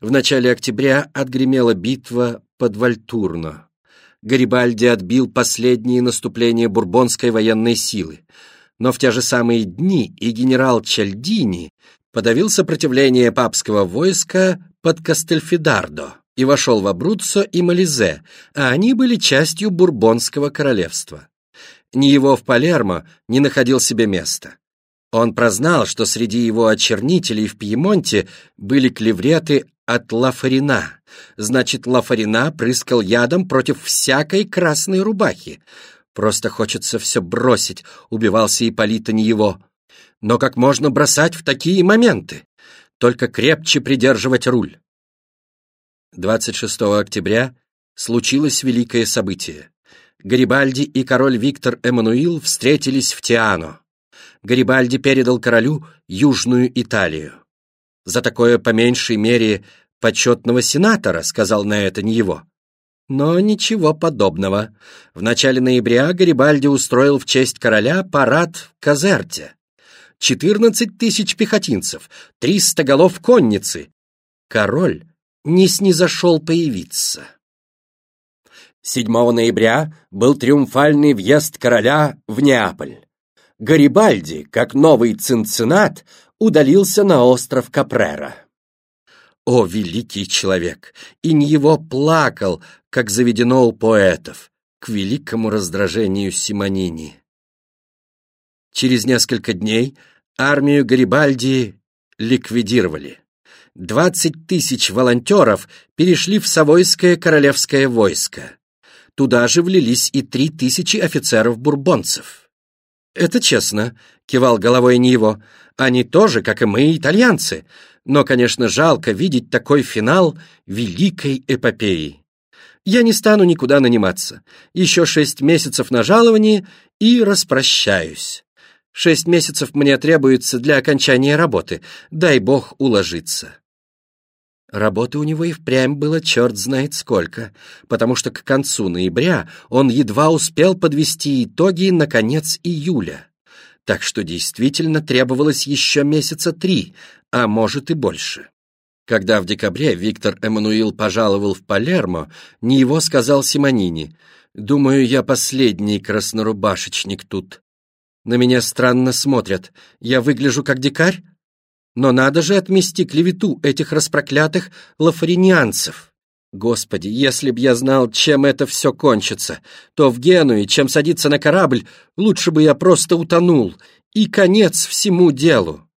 В начале октября отгремела битва под Вальтурно. Гарибальди отбил последние наступления бурбонской военной силы. Но в те же самые дни и генерал Чальдини подавил сопротивление папского войска под Кастельфидардо и вошел в Абруццо и Мализе, а они были частью Бурбонского королевства. Ни его в Палермо не находил себе места. Он прознал, что среди его очернителей в Пьемонте были клевреты от Лафарина. Значит, Лафарина прыскал ядом против всякой красной рубахи. Просто хочется все бросить, убивался Ипполита не его. Но как можно бросать в такие моменты? Только крепче придерживать руль. 26 октября случилось великое событие. Гарибальди и король Виктор Эммануил встретились в Тиано. Гарибальди передал королю Южную Италию. За такое по меньшей мере почетного сенатора, сказал на это не его. Но ничего подобного. В начале ноября Гарибальди устроил в честь короля парад в Казерте. 14 тысяч пехотинцев, 300 голов конницы. Король не снизошел появиться. 7 ноября был триумфальный въезд короля в Неаполь. Гарибальди, как новый цинцинат, удалился на остров Капрера. О, великий человек! И не его плакал, как заведено у поэтов, к великому раздражению Симонини. Через несколько дней армию Гарибальди ликвидировали. Двадцать тысяч волонтеров перешли в Савойское королевское войско. Туда же влились и три тысячи офицеров-бурбонцев. «Это честно», — кивал головой его. «Они тоже, как и мы, итальянцы. Но, конечно, жалко видеть такой финал великой эпопеи. Я не стану никуда наниматься. Еще шесть месяцев на жаловании и распрощаюсь. Шесть месяцев мне требуется для окончания работы. Дай бог уложиться. Работы у него и впрямь было черт знает сколько, потому что к концу ноября он едва успел подвести итоги на конец июля. Так что действительно требовалось еще месяца три, а может и больше. Когда в декабре Виктор Эммануил пожаловал в Палермо, не его сказал Симонини. «Думаю, я последний краснорубашечник тут. На меня странно смотрят. Я выгляжу как дикарь? Но надо же отмести клевету этих распроклятых лафаринианцев. Господи, если б я знал, чем это все кончится, то в Генуе, чем садиться на корабль, лучше бы я просто утонул. И конец всему делу.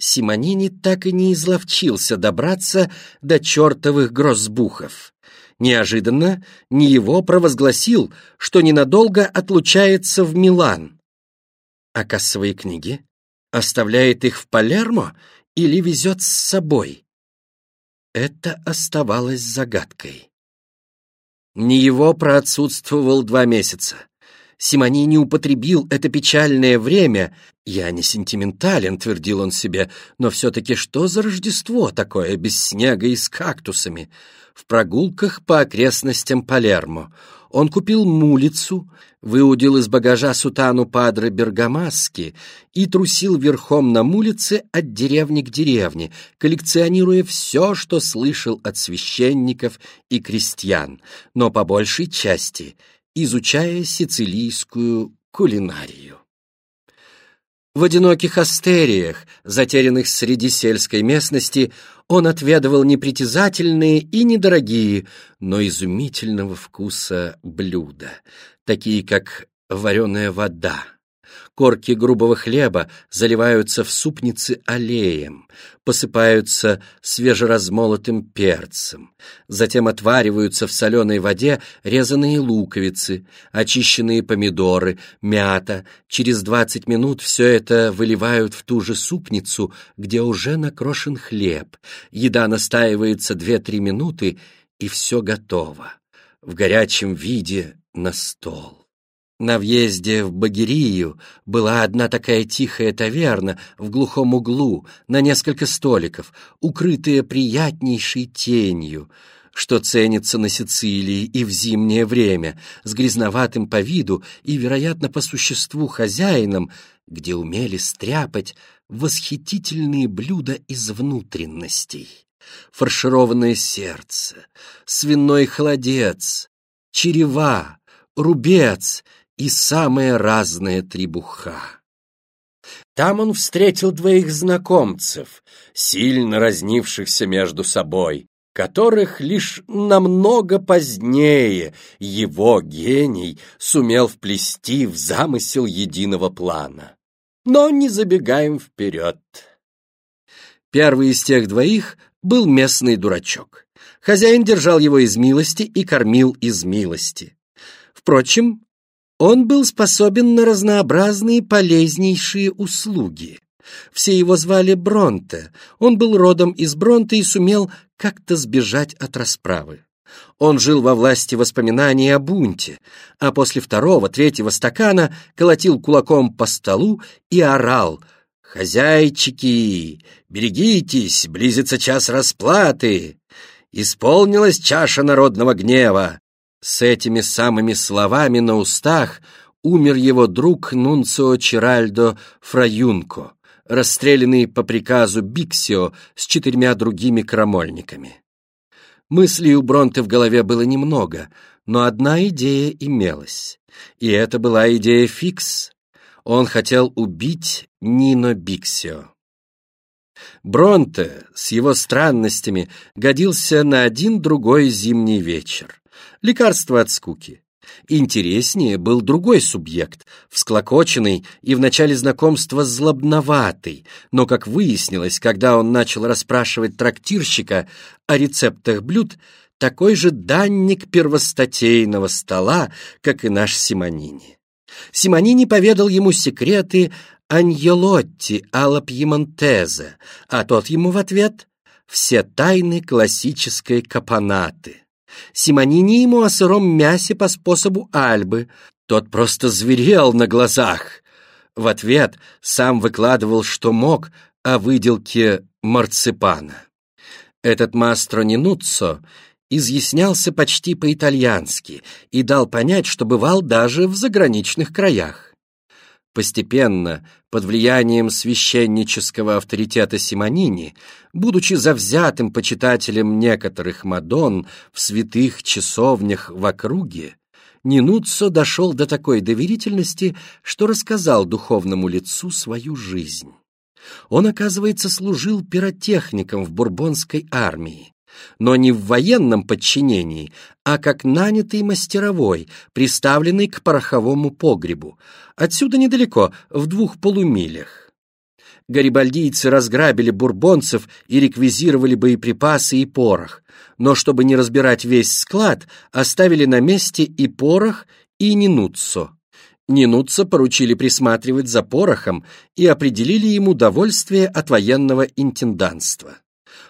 Симонини так и не изловчился добраться до чертовых грозбухов. Неожиданно не его провозгласил, что ненадолго отлучается в Милан. А кассовые книги? Оставляет их в Палермо или везет с собой? Это оставалось загадкой. Не его проотсутствовал два месяца. Симонини употребил это печальное время. «Я не сентиментален», — твердил он себе, «но все-таки что за Рождество такое без снега и с кактусами?» В прогулках по окрестностям Палермо он купил мулицу, выудил из багажа сутану падре Бергамаски и трусил верхом на мулице от деревни к деревне, коллекционируя все, что слышал от священников и крестьян, но по большей части изучая сицилийскую кулинарию. В одиноких астериях, затерянных среди сельской местности, он отведывал непритязательные и недорогие, но изумительного вкуса блюда, такие как вареная вода, Корки грубого хлеба заливаются в супницы аллеем, посыпаются свежеразмолотым перцем, затем отвариваются в соленой воде резаные луковицы, очищенные помидоры, мята. Через двадцать минут все это выливают в ту же супницу, где уже накрошен хлеб. Еда настаивается две-три минуты, и все готово. В горячем виде на стол. На въезде в Багирию была одна такая тихая таверна в глухом углу, на несколько столиков, укрытая приятнейшей тенью, что ценится на Сицилии и в зимнее время, с грязноватым по виду и, вероятно, по существу хозяином, где умели стряпать восхитительные блюда из внутренностей. фаршированное сердце, свиной холодец, черева, рубец и самые разные требуха. Там он встретил двоих знакомцев, сильно разнившихся между собой, которых лишь намного позднее его гений сумел вплести в замысел единого плана. Но не забегаем вперед. Первый из тех двоих был местный дурачок. Хозяин держал его из милости и кормил из милости. Впрочем, он был способен на разнообразные полезнейшие услуги. Все его звали Бронте. Он был родом из Бронте и сумел как-то сбежать от расправы. Он жил во власти воспоминаний о бунте, а после второго, третьего стакана колотил кулаком по столу и орал «Хозяйчики, берегитесь, близится час расплаты! Исполнилась чаша народного гнева! С этими самыми словами на устах умер его друг Нунцио Чиральдо Фраюнко, расстрелянный по приказу Биксио с четырьмя другими крамольниками. Мыслей у Бронте в голове было немного, но одна идея имелась, и это была идея фикс. Он хотел убить Нино Биксио. Бронте с его странностями годился на один другой зимний вечер лекарство от скуки. Интереснее был другой субъект, всклокоченный и в начале знакомства злобноватый, но, как выяснилось, когда он начал расспрашивать трактирщика о рецептах блюд, такой же данник первостатейного стола, как и наш Симонини. Симонини поведал ему секреты Аньелотти Алла Пьемонтезе, а тот ему в ответ «Все тайны классической капонаты». Симонини ему о сыром мясе по способу Альбы. Тот просто зверел на глазах. В ответ сам выкладывал, что мог, о выделке марципана. Этот мастро Нинуццо изъяснялся почти по-итальянски и дал понять, что бывал даже в заграничных краях. Постепенно, под влиянием священнического авторитета Симонини, будучи завзятым почитателем некоторых Мадон в святых часовнях в округе, Нинуццо дошел до такой доверительности, что рассказал духовному лицу свою жизнь. Он, оказывается, служил пиротехником в бурбонской армии, но не в военном подчинении, а как нанятый мастеровой, приставленный к пороховому погребу. Отсюда недалеко, в двух полумилях. Гарибальдийцы разграбили бурбонцев и реквизировали боеприпасы и порох, но чтобы не разбирать весь склад, оставили на месте и порох, и Нинуццо. Нинуццо поручили присматривать за порохом и определили ему довольствие от военного интенданства.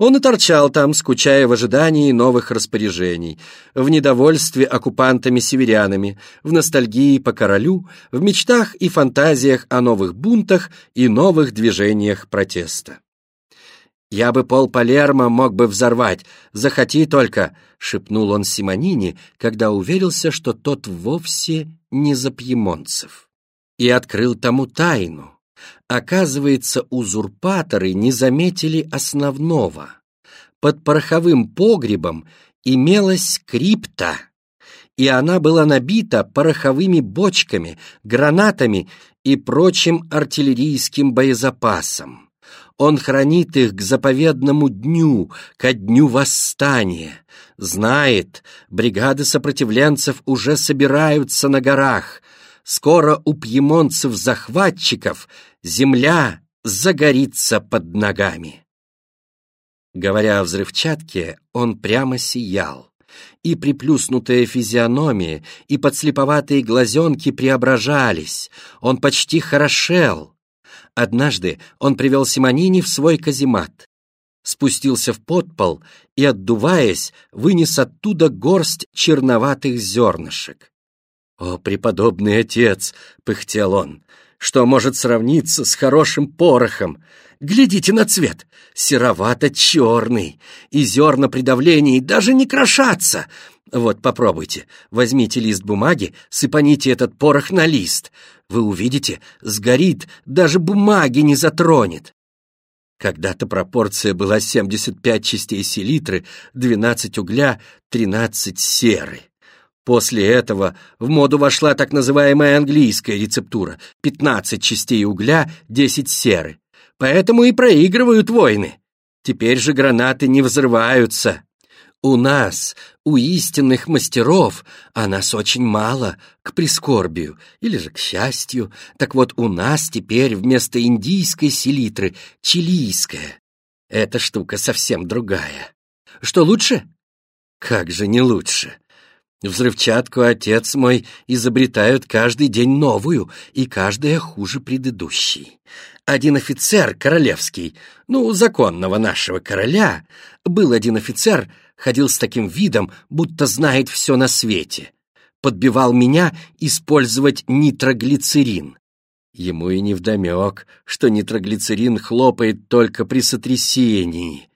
Он и торчал там, скучая в ожидании новых распоряжений, в недовольстве оккупантами-северянами, в ностальгии по королю, в мечтах и фантазиях о новых бунтах и новых движениях протеста. «Я бы пол Палермо мог бы взорвать, захоти только», — шепнул он Симонини, когда уверился, что тот вовсе не за пьемонцев. И открыл тому тайну. Оказывается, узурпаторы не заметили основного. Под пороховым погребом имелась крипта, и она была набита пороховыми бочками, гранатами и прочим артиллерийским боезапасом. Он хранит их к заповедному дню, ко дню восстания. Знает, бригады сопротивленцев уже собираются на горах. Скоро у пьемонцев-захватчиков земля загорится под ногами. Говоря о взрывчатке, он прямо сиял. И приплюснутая физиономия, и подслеповатые глазенки преображались. Он почти хорошел. Однажды он привел Симонини в свой каземат. Спустился в подпол и, отдуваясь, вынес оттуда горсть черноватых зернышек. «О, преподобный отец!» — пыхтел он что может сравниться с хорошим порохом. Глядите на цвет, серовато-черный, и зерна при давлении даже не крошатся. Вот попробуйте, возьмите лист бумаги, сыпаните этот порох на лист. Вы увидите, сгорит, даже бумаги не затронет. Когда-то пропорция была 75 частей селитры, 12 угля, 13 серы. После этого в моду вошла так называемая английская рецептура — 15 частей угля, 10 серы. Поэтому и проигрывают войны. Теперь же гранаты не взрываются. У нас, у истинных мастеров, а нас очень мало, к прискорбию, или же к счастью. Так вот, у нас теперь вместо индийской селитры чилийская. Эта штука совсем другая. Что лучше? Как же не лучше? Взрывчатку отец мой изобретают каждый день новую, и каждая хуже предыдущей. Один офицер королевский, ну, законного нашего короля, был один офицер, ходил с таким видом, будто знает все на свете. Подбивал меня использовать нитроглицерин. Ему и невдомек, что нитроглицерин хлопает только при сотрясении.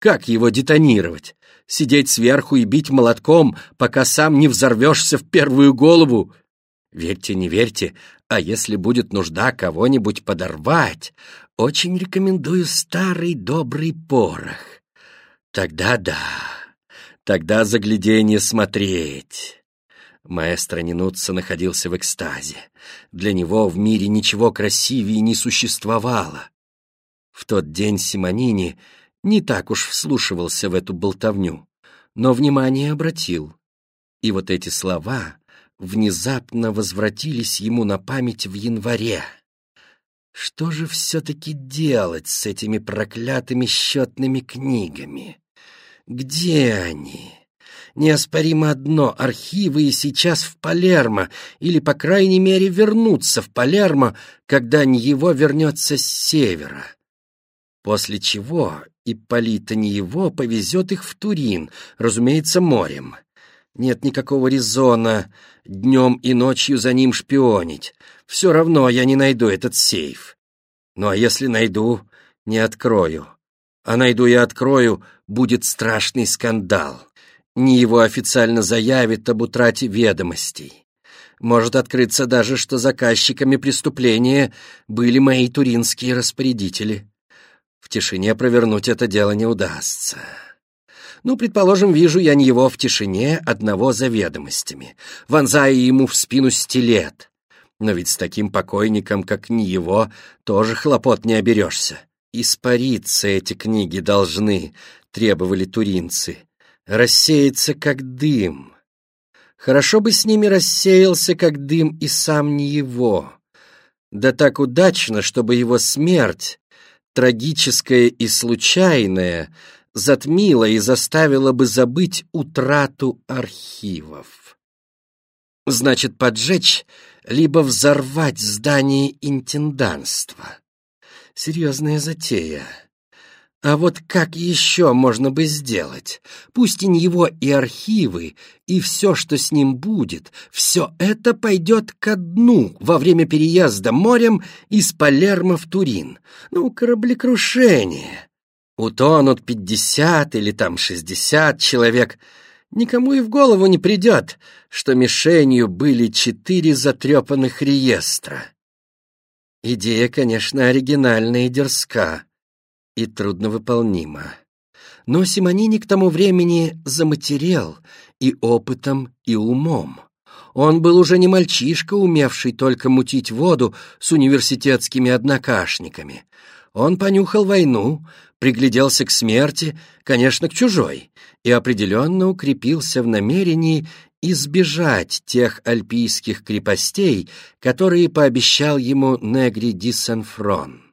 Как его детонировать? Сидеть сверху и бить молотком, пока сам не взорвешься в первую голову? Верьте, не верьте, а если будет нужда кого-нибудь подорвать, очень рекомендую старый добрый порох. Тогда да. Тогда загляденье смотреть. Маэстро Нинутса находился в экстазе. Для него в мире ничего красивее не существовало. В тот день Симонини не так уж вслушивался в эту болтовню, но внимание обратил. И вот эти слова внезапно возвратились ему на память в январе. Что же все-таки делать с этими проклятыми счетными книгами? Где они? Неоспоримо одно, архивы и сейчас в Палермо, или, по крайней мере, вернуться в Палермо, когда не его вернется с севера. После чего Ипполита не его повезет их в Турин, разумеется, морем. Нет никакого резона днем и ночью за ним шпионить. Все равно я не найду этот сейф. Ну а если найду, не открою а найду и открою, будет страшный скандал. Не его официально заявит об утрате ведомостей. Может открыться даже, что заказчиками преступления были мои туринские распорядители. В тишине провернуть это дело не удастся. Ну, предположим, вижу я не его в тишине одного за ведомостями, вонзая ему в спину стилет. Но ведь с таким покойником, как не его, тоже хлопот не оберешься. Испариться эти книги должны, требовали туринцы, рассеяться как дым. Хорошо бы с ними рассеялся как дым и сам не его. Да так удачно, чтобы его смерть, трагическая и случайная, затмила и заставила бы забыть утрату архивов. Значит, поджечь, либо взорвать здание интенданства. Серьезная затея. А вот как еще можно бы сделать? Пусть не его и архивы, и все, что с ним будет, все это пойдет ко дну во время переезда морем из Палермо в Турин. Ну, кораблекрушение. Утонут пятьдесят или там шестьдесят человек. Никому и в голову не придет, что мишенью были четыре затрепанных реестра. Идея, конечно, оригинальная и дерзка, и трудновыполнима. Но Симонини к тому времени заматерел и опытом, и умом. Он был уже не мальчишка, умевший только мутить воду с университетскими однокашниками. Он понюхал войну, пригляделся к смерти, конечно, к чужой, и определенно укрепился в намерении избежать тех альпийских крепостей, которые пообещал ему Негри ди Сен-Фрон.